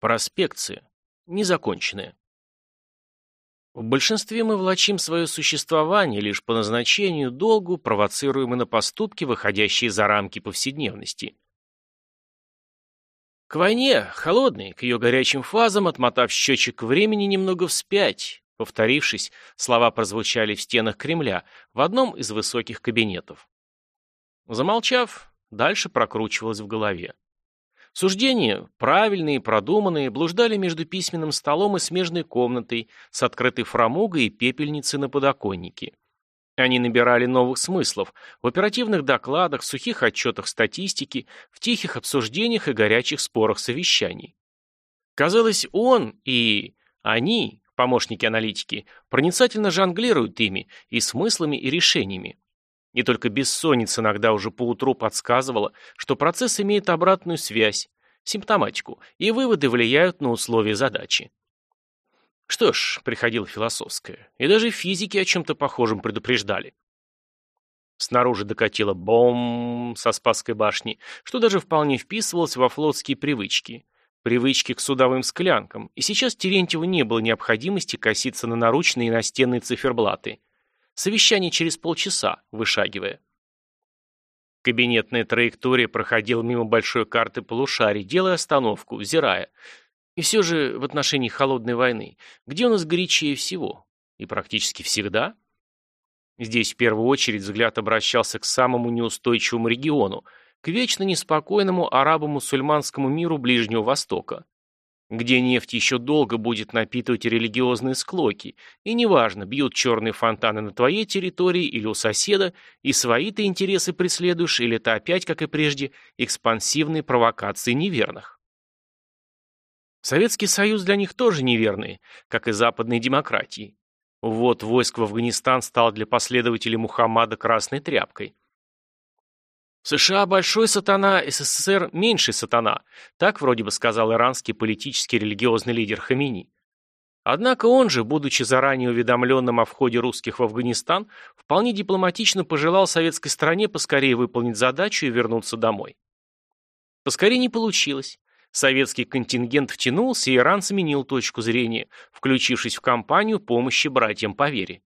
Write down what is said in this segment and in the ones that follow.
Проспекция. Незаконченная. В большинстве мы влачим свое существование лишь по назначению долгу, провоцируемы на поступки, выходящие за рамки повседневности. К войне, холодной, к ее горячим фазам, отмотав счетчик времени немного вспять, повторившись, слова прозвучали в стенах Кремля в одном из высоких кабинетов. Замолчав, дальше прокручивалось в голове. Суждения, правильные продуманные, блуждали между письменным столом и смежной комнатой с открытой фрамугой и пепельницей на подоконнике. Они набирали новых смыслов в оперативных докладах, сухих отчетах статистики, в тихих обсуждениях и горячих спорах совещаний. Казалось, он и они, помощники аналитики, проницательно жонглируют ими и смыслами, и решениями. И только бессонница иногда уже поутру подсказывала, что процесс имеет обратную связь, симптоматику, и выводы влияют на условия задачи. Что ж, приходило философское, и даже физики о чем-то похожем предупреждали. Снаружи докатило бом со Спасской башни, что даже вполне вписывалось во флотские привычки. Привычки к судовым склянкам, и сейчас Терентьеву не было необходимости коситься на наручные и настенные циферблаты. Совещание через полчаса, вышагивая. Кабинетная траектория проходила мимо большой карты полушарий, делая остановку, взирая. И все же в отношении холодной войны, где у нас горячее всего? И практически всегда? Здесь в первую очередь взгляд обращался к самому неустойчивому региону, к вечно неспокойному арабо-мусульманскому миру Ближнего Востока где нефть еще долго будет напитывать религиозные склоки, и неважно, бьют черные фонтаны на твоей территории или у соседа, и свои ты интересы преследуешь, или это опять, как и прежде, экспансивные провокации неверных. Советский Союз для них тоже неверный, как и западные демократии. Вот войск в Афганистан стал для последователей Мухаммада красной тряпкой. США большой сатана, СССР меньший сатана, так вроде бы сказал иранский политический религиозный лидер Хамини. Однако он же, будучи заранее уведомленным о входе русских в Афганистан, вполне дипломатично пожелал советской стране поскорее выполнить задачу и вернуться домой. Поскорее не получилось. Советский контингент втянулся, и Иран сменил точку зрения, включившись в кампанию помощи братьям по вере.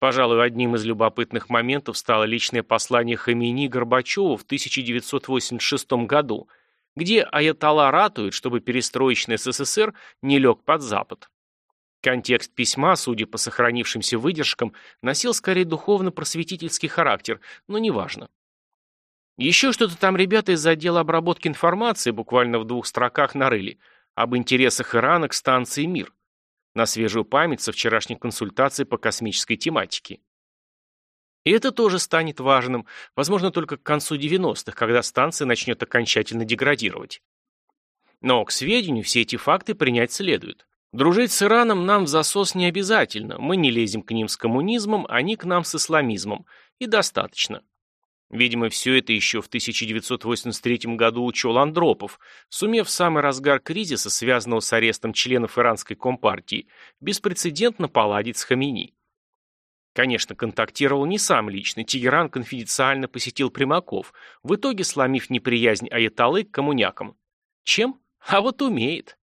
Пожалуй, одним из любопытных моментов стало личное послание Хамини Горбачеву в 1986 году, где Аятолла ратует, чтобы перестроечный СССР не лег под Запад. Контекст письма, судя по сохранившимся выдержкам, носил скорее духовно-просветительский характер, но неважно. Еще что-то там ребята из отдела обработки информации буквально в двух строках нарыли об интересах Ирана к станции «Мир» на свежую память со вчерашней консультации по космической тематике. И это тоже станет важным, возможно, только к концу 90-х, когда станция начнет окончательно деградировать. Но, к сведению, все эти факты принять следует. Дружить с Ираном нам в засос не обязательно, мы не лезем к ним с коммунизмом, они к нам с исламизмом, и достаточно. Видимо, все это еще в 1983 году учел Андропов, сумев в самый разгар кризиса, связанного с арестом членов иранской компартии, беспрецедентно поладить с Хамини. Конечно, контактировал не сам лично, Тегеран конфиденциально посетил Примаков, в итоге сломив неприязнь Аятоллы к коммунякам. Чем? А вот умеет.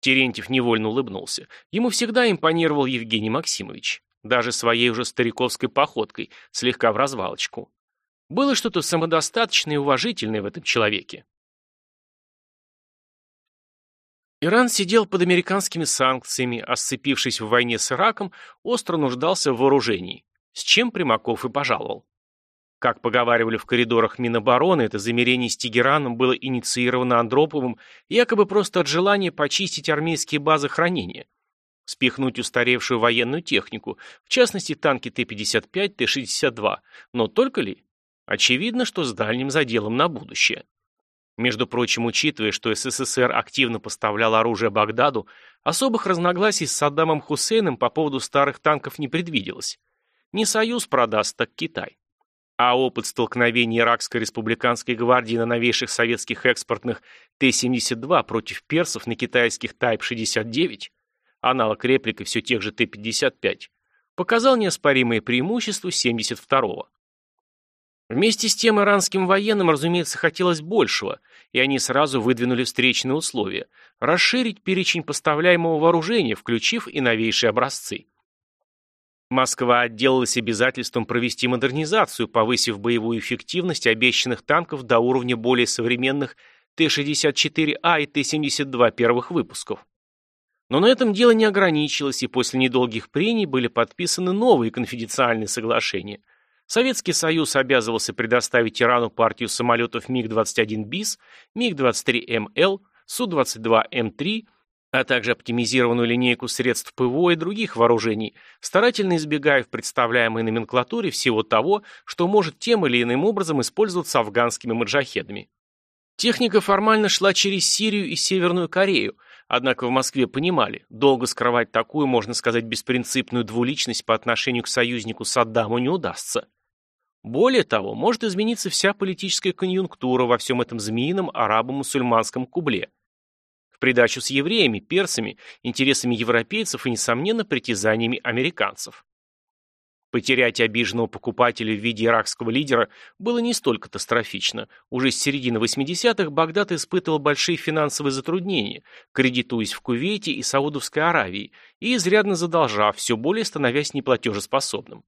Терентьев невольно улыбнулся. Ему всегда импонировал Евгений Максимович. Даже своей уже стариковской походкой, слегка в развалочку. Было что-то самодостаточное и уважительное в этом человеке. Иран сидел под американскими санкциями, а сцепившись в войне с Ираком, остро нуждался в вооружении, с чем Примаков и пожаловал. Как поговаривали в коридорах Минобороны, это замерение с Тегераном было инициировано Андроповым якобы просто от желания почистить армейские базы хранения, спихнуть устаревшую военную технику, в частности танки Т-55, Т-62, но только ли? Очевидно, что с дальним заделом на будущее. Между прочим, учитывая, что СССР активно поставлял оружие Багдаду, особых разногласий с Саддамом Хусейном по поводу старых танков не предвиделось. Не Союз продаст, так Китай. А опыт столкновения Иракской республиканской гвардии на новейших советских экспортных Т-72 против персов на китайских Тайп-69, аналог реплики все тех же Т-55, показал неоспоримые преимущества 72-го. Вместе с тем иранским военным, разумеется, хотелось большего, и они сразу выдвинули встречные условия – расширить перечень поставляемого вооружения, включив и новейшие образцы. Москва отделалась обязательством провести модернизацию, повысив боевую эффективность обещанных танков до уровня более современных Т-64А и Т-72 первых выпусков. Но на этом дело не ограничилось, и после недолгих прений были подписаны новые конфиденциальные соглашения – Советский Союз обязывался предоставить Ирану партию самолетов МиГ-21 БИС, МиГ-23МЛ, Су-22М3, а также оптимизированную линейку средств ПВО и других вооружений, старательно избегая в представляемой номенклатуре всего того, что может тем или иным образом использоваться афганскими маджахедами. Техника формально шла через Сирию и Северную Корею, однако в Москве понимали, долго скрывать такую, можно сказать, беспринципную двуличность по отношению к союзнику Саддаму не удастся. Более того, может измениться вся политическая конъюнктура во всем этом змеином арабо-мусульманском кубле. В придачу с евреями, персами, интересами европейцев и, несомненно, притязаниями американцев. Потерять обиженного покупателя в виде иракского лидера было не столь катастрофично. Уже с середины 80-х Багдад испытывал большие финансовые затруднения, кредитуясь в Кувейте и Саудовской Аравии и изрядно задолжав, все более становясь неплатежеспособным.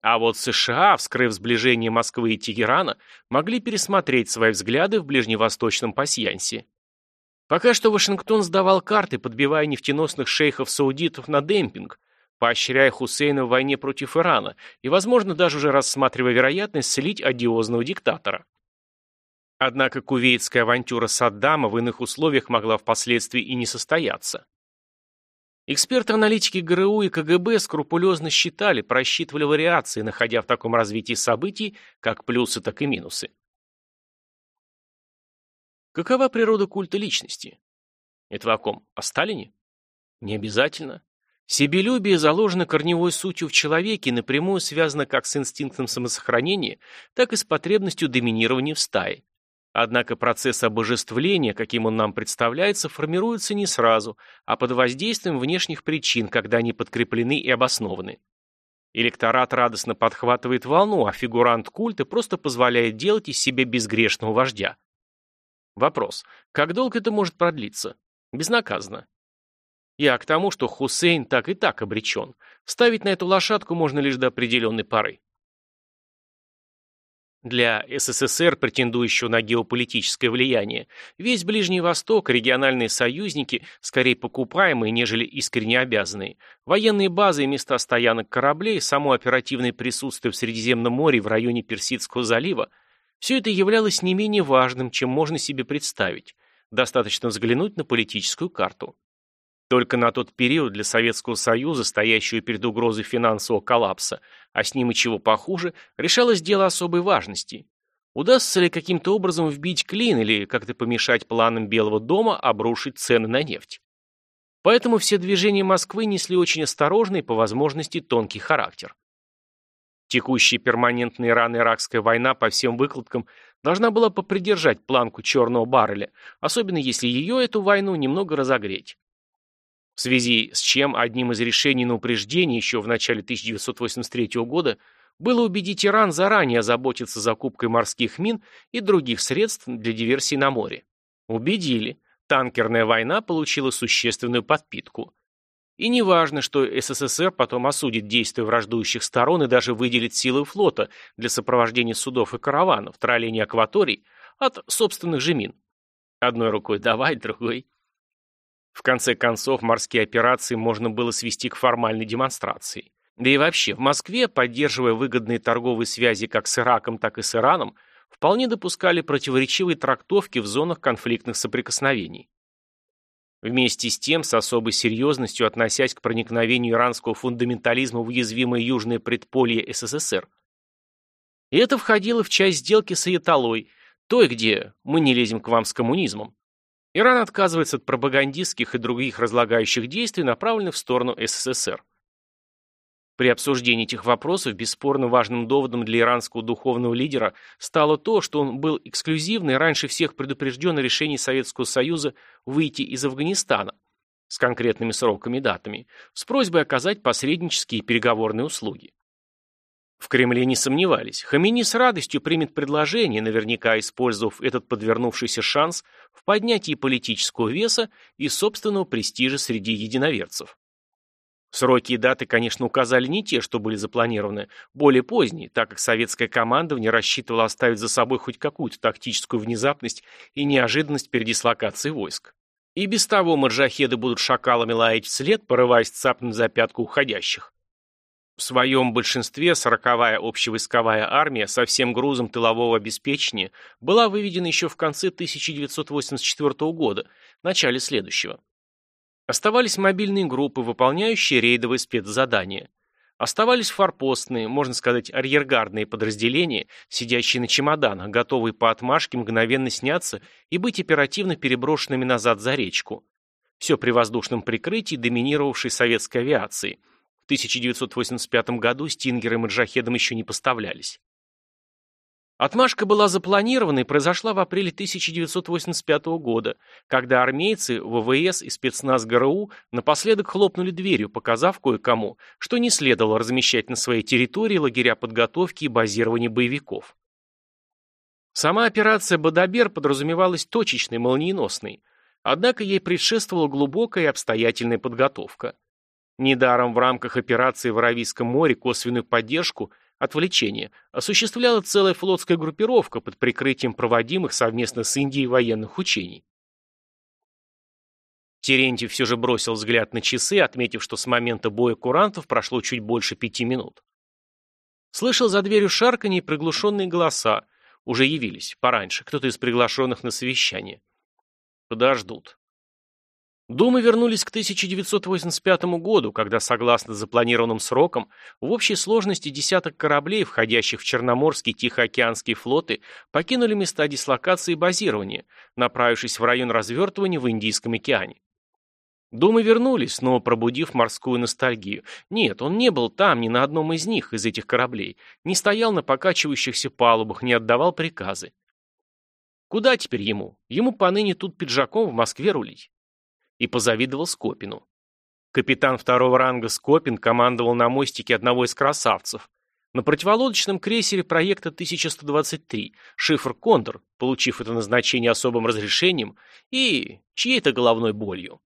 А вот США, вскрыв сближение Москвы и Тегерана, могли пересмотреть свои взгляды в ближневосточном пасьянсе. Пока что Вашингтон сдавал карты, подбивая нефтеносных шейхов-саудитов на демпинг, поощряя Хусейна в войне против Ирана и, возможно, даже уже рассматривая вероятность слить одиозного диктатора. Однако кувейтская авантюра Саддама в иных условиях могла впоследствии и не состояться. Эксперты-аналитики ГРУ и КГБ скрупулезно считали, просчитывали вариации, находя в таком развитии событий как плюсы, так и минусы. Какова природа культа личности? Это вы о ком? О Сталине? Не обязательно. Себелюбие заложено корневой сутью в человеке и напрямую связано как с инстинктом самосохранения, так и с потребностью доминирования в стае. Однако процесс обожествления, каким он нам представляется, формируется не сразу, а под воздействием внешних причин, когда они подкреплены и обоснованы. Электорат радостно подхватывает волну, а фигурант культа просто позволяет делать из себя безгрешного вождя. Вопрос. Как долго это может продлиться? Безнаказанно. Я к тому, что Хусейн так и так обречен. Ставить на эту лошадку можно лишь до определенной поры. Для СССР, претендующего на геополитическое влияние, весь Ближний Восток, региональные союзники, скорее покупаемые, нежели искренне обязанные, военные базы и места стоянок кораблей, само оперативное присутствие в Средиземном море в районе Персидского залива – все это являлось не менее важным, чем можно себе представить. Достаточно взглянуть на политическую карту. Только на тот период для Советского Союза, стоящего перед угрозой финансового коллапса, а с ним и чего похуже, решалось дело особой важности. Удастся ли каким-то образом вбить клин или как-то помешать планам Белого дома обрушить цены на нефть? Поэтому все движения Москвы несли очень осторожный по возможности тонкий характер. Текущая перманентная Ирано-Иракская война по всем выкладкам должна была попридержать планку черного барреля, особенно если ее, эту войну, немного разогреть в связи с чем одним из решений на упреждение еще в начале 1983 года было убедить Иран заранее озаботиться закупкой морских мин и других средств для диверсий на море. Убедили. Танкерная война получила существенную подпитку. И не важно, что СССР потом осудит действия враждующих сторон и даже выделит силы флота для сопровождения судов и караванов, тролления акваторий от собственных же мин. Одной рукой давай, другой в конце концов, морские операции можно было свести к формальной демонстрации. Да и вообще, в Москве, поддерживая выгодные торговые связи как с Ираком, так и с Ираном, вполне допускали противоречивые трактовки в зонах конфликтных соприкосновений. Вместе с тем, с особой серьезностью относясь к проникновению иранского фундаментализма в уязвимое южное предполье СССР. И это входило в часть сделки с Аятолой, той, где мы не лезем к вам с коммунизмом. Иран отказывается от пропагандистских и других разлагающих действий, направленных в сторону СССР. При обсуждении этих вопросов бесспорно важным доводом для иранского духовного лидера стало то, что он был эксклюзивно и раньше всех предупрежден о решении Советского Союза выйти из Афганистана с конкретными сроками и датами, с просьбой оказать посреднические переговорные услуги. В Кремле не сомневались. Хамини с радостью примет предложение, наверняка использовав этот подвернувшийся шанс в поднятии политического веса и собственного престижа среди единоверцев. Сроки и даты, конечно, указали не те, что были запланированы, более поздние, так как советское командование рассчитывало оставить за собой хоть какую-то тактическую внезапность и неожиданность передислокации войск. И без того маджахеды будут шакалами лаять вслед, порываясь цапнуть за пятку уходящих. В своем большинстве сороковая общевойсковая армия со всем грузом тылового обеспечения была выведена еще в конце 1984 года, начале следующего. Оставались мобильные группы, выполняющие рейдовые спецзадания. Оставались форпостные, можно сказать, арьергардные подразделения, сидящие на чемоданах, готовые по отмашке мгновенно сняться и быть оперативно переброшенными назад за речку. Все при воздушном прикрытии доминировавшей советской авиации – 1985 году стингеры маджахедам еще не поставлялись. Отмашка была запланирована и произошла в апреле 1985 года, когда армейцы, ВВС и спецназ ГРУ напоследок хлопнули дверью, показав кое-кому, что не следовало размещать на своей территории лагеря подготовки и базирования боевиков. Сама операция «Бадабер» подразумевалась точечной, молниеносной, однако ей предшествовала глубокая и обстоятельная подготовка. Недаром в рамках операции в Аравийском море косвенную поддержку, отвлечение, осуществляла целая флотская группировка под прикрытием проводимых совместно с Индией военных учений. Терентьев все же бросил взгляд на часы, отметив, что с момента боя курантов прошло чуть больше пяти минут. Слышал за дверью шарканье и приглушенные голоса. Уже явились, пораньше, кто-то из приглашенных на совещание. Подождут. Думы вернулись к 1985 году, когда, согласно запланированным срокам, в общей сложности десяток кораблей, входящих в Черноморский и Тихоокеанские флоты, покинули места дислокации и базирования, направившись в район развертывания в Индийском океане. Думы вернулись, снова пробудив морскую ностальгию. Нет, он не был там ни на одном из них, из этих кораблей, не стоял на покачивающихся палубах, не отдавал приказы. Куда теперь ему? Ему поныне тут пиджаком в Москве рулить и позавидовал Скопину. Капитан второго ранга Скопин командовал на мостике одного из красавцев. На противолодочном крейсере проекта 1123 шифр «Кондор», получив это назначение особым разрешением и чьей-то головной болью.